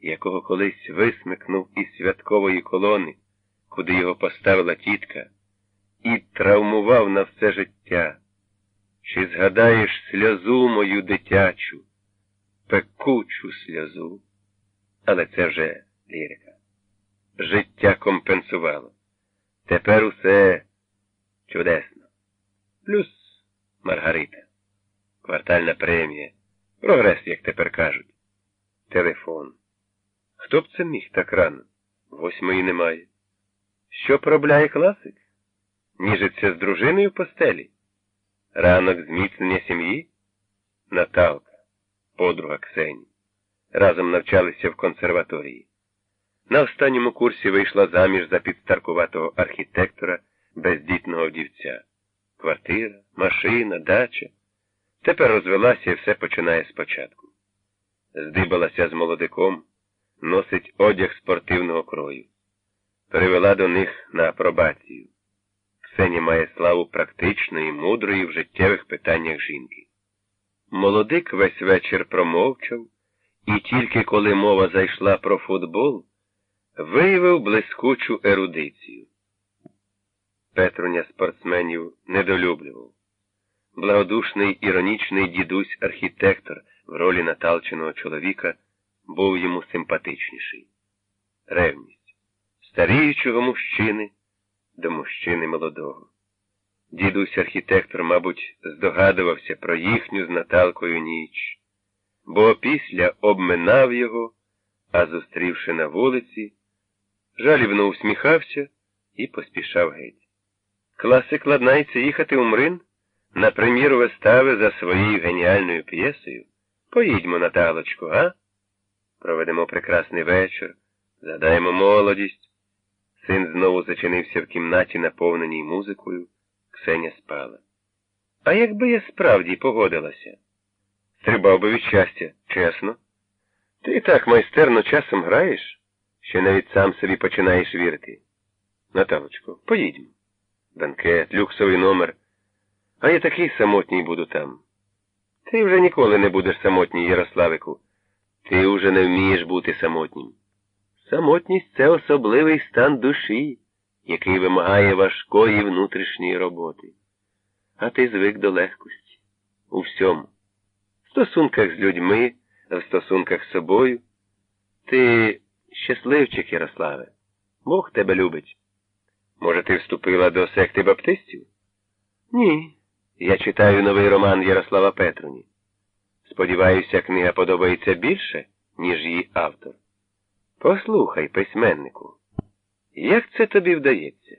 якого колись висмикнув із святкової колони, куди його поставила тітка, і травмував на все життя. Чи згадаєш сльозу мою дитячу, пекучу сльозу? Але це вже лірика. Життя компенсувало. Тепер усе чудесно. Плюс Маргарита. Квартальна премія. Прогрес, як тепер кажуть. Телефон. Хто б це міг так рано? Восьмої немає. Що поробляє класик? Ніжиться з дружиною в постелі? Ранок зміцнення сім'ї? Наталка, подруга Ксені. Разом навчалися в консерваторії. На останньому курсі вийшла заміж за підстаркуватого архітектора бездітного дівця. Квартира, машина, дача. Тепер розвелася і все починає спочатку. Здибалася з молодиком, носить одяг спортивного крою. Перевела до них на апробацію. Ксені має славу практичної, мудрої в життєвих питаннях жінки. Молодик весь вечір промовчав, і тільки коли мова зайшла про футбол, виявив блискучу ерудицію. Петруня спортсменів недолюблював. Благодушний іронічний дідусь архітектор в ролі наталченого чоловіка був йому симпатичніший. Ревність старіючого мужчини до мужчини молодого. Дідусь архітектор, мабуть, здогадувався про їхню з Наталкою ніч, бо після обминав його, а зустрівши на вулиці, жалібно усміхався і поспішав геть. Класик ладнається їхати у Мрин на прем'єру вистави за своєю геніальною п'єсою. Поїдьмо, Наталочку, а? Проведемо прекрасний вечір, згадаємо молодість. Син знову зачинився в кімнаті, наповненій музикою. Ксеня спала. А якби я справді погодилася? Стрибав би від щастя, чесно. Ти так майстерно часом граєш, що навіть сам собі починаєш вірити. Наталочко, поїдьмо. Банкет, люксовий номер. А я такий самотній буду там. Ти вже ніколи не будеш самотній, Ярославику. Ти вже не вмієш бути самотнім. Самотність це особливий стан душі, який вимагає важкої внутрішньої роботи. А ти звик до легкості у всьому. В стосунках з людьми, в стосунках з собою. Ти щасливчик, Ярославе. Бог тебе любить. Може, ти вступила до секти баптистів? Ні. Я читаю новий роман Ярослава Петруні. Сподіваюся, книга подобається більше, ніж її автор. Послухай, письменнику, як це тобі вдається?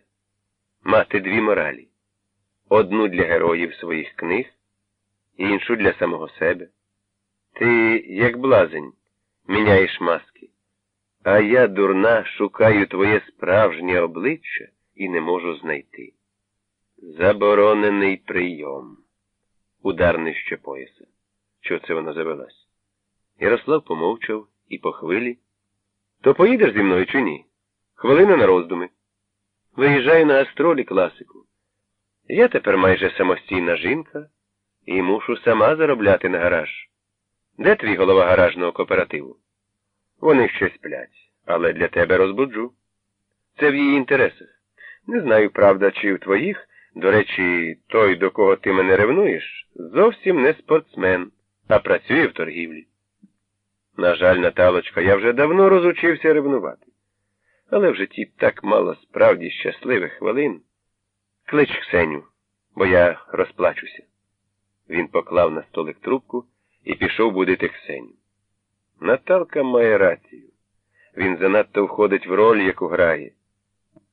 Мати дві моралі одну для героїв своїх книг, іншу для самого себе. Ти, як блазень, міняєш маски, а я, дурна, шукаю твоє справжнє обличчя і не можу знайти. Заборонений прийом. Удар нижче пояса. Чого це вона завелась? Ярослав помовчав і по хвилі. То поїдеш зі мною чи ні? Хвилина на роздуми. Виїжджаю на астролі класику. Я тепер майже самостійна жінка і мушу сама заробляти на гараж. Де твій голова гаражного кооперативу? Вони ще сплять, але для тебе розбуджу. Це в її інтересах. Не знаю, правда, чи в твоїх. До речі, той, до кого ти мене ревнуєш, зовсім не спортсмен, а працює в торгівлі. На жаль, Наталочка, я вже давно розучився ревнувати. Але в житті так мало справді щасливих хвилин. Клич Ксеню, бо я розплачуся. Він поклав на столик трубку і пішов будити Ксеню. Наталка має рацію. Він занадто входить в роль, яку грає.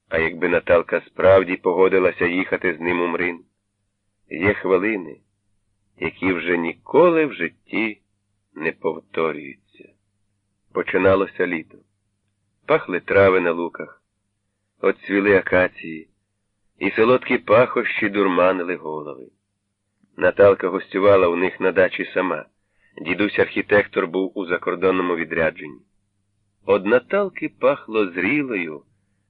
А якби Наталка справді погодилася їхати з ним у Мрин, є хвилини, які вже ніколи в житті не повторюються. Починалося літо. Пахли трави на луках, отцвіли акації, і солодкі пахощі дурманили голови. Наталка гостювала у них на дачі сама. Дідусь архітектор був у закордонному відрядженні. Од Наталки пахло зрілою,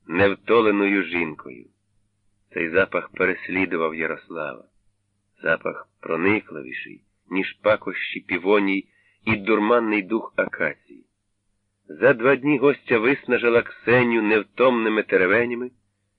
невтоленою жінкою. Цей запах переслідував Ярослава, запах проникливіший, ніж пакощі півоній і дурманний дух акації. За два дні гостя виснажила Ксеню невтомними теревенями,